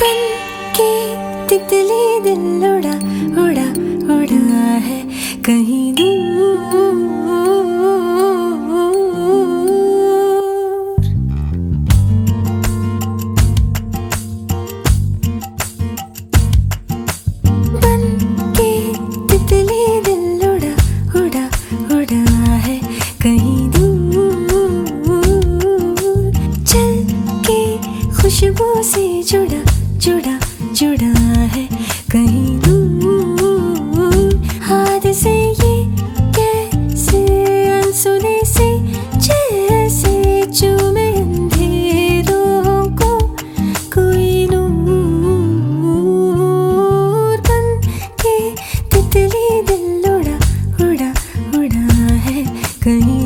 बन के तितली दिल उड़ा उड़ा उड़ा है कहीं दूर। जुड़ा जुड़ा है। कहीं दूर हाथ से ये कैसे, अनसुने से, जैसे चूमे अंधेरों को कोई नूर बन के तितली दिल उड़ा उड़ा उड़ा है। कहीं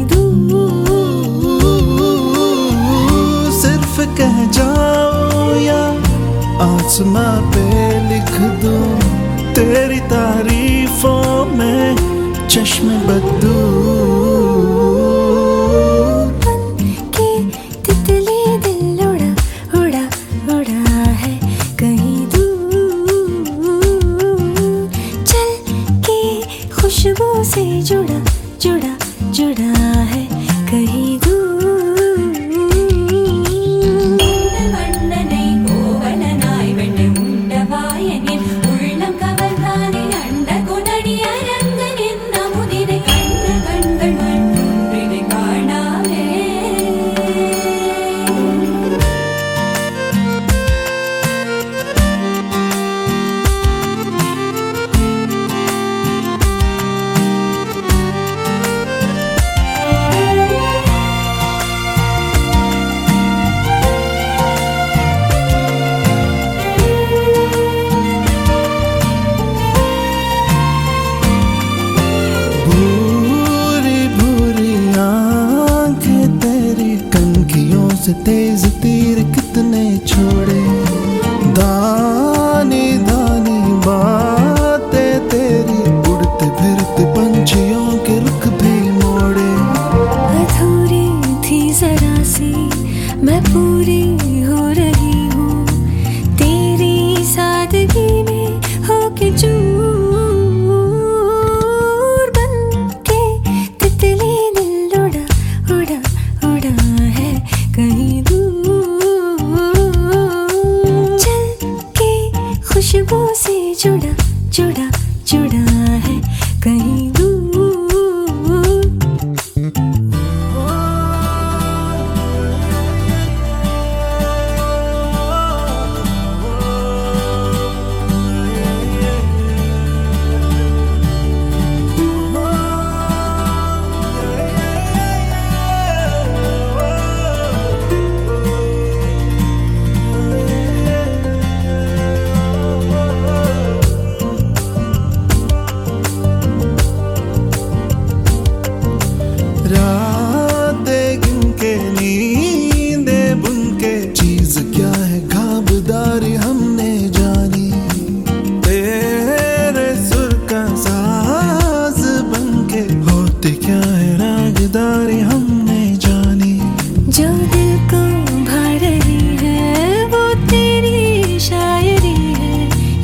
आसमां पे लिख दूँ तेरी तारीफों में चश्मे बदू। तेज तीर कितने छोड़े। ചുട ചുട करते क्या है रागदारी हमने जानी? जो दिल को भा रही है, वो तेरी शायरी है।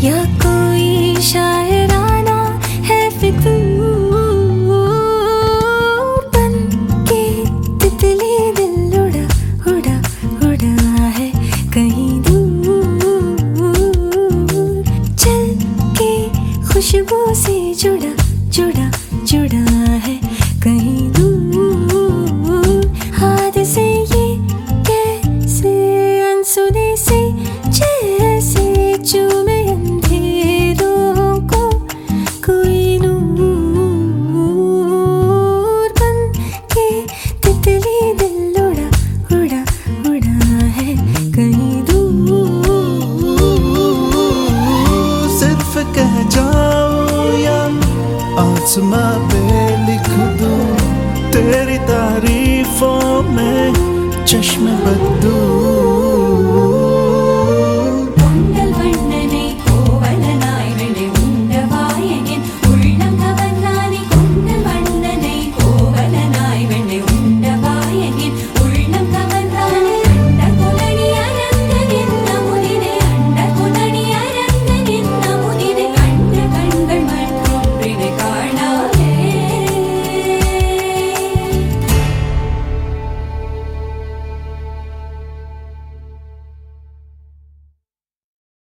या कोई शायराना है फ़िक्र? के तितली दिल उड़ा उड़ा उड़ा है कहीं दूर। चल के खुशबू से जुड़ा आसमां पे लिख दूँ तेरी तारीफों में चश्मे बद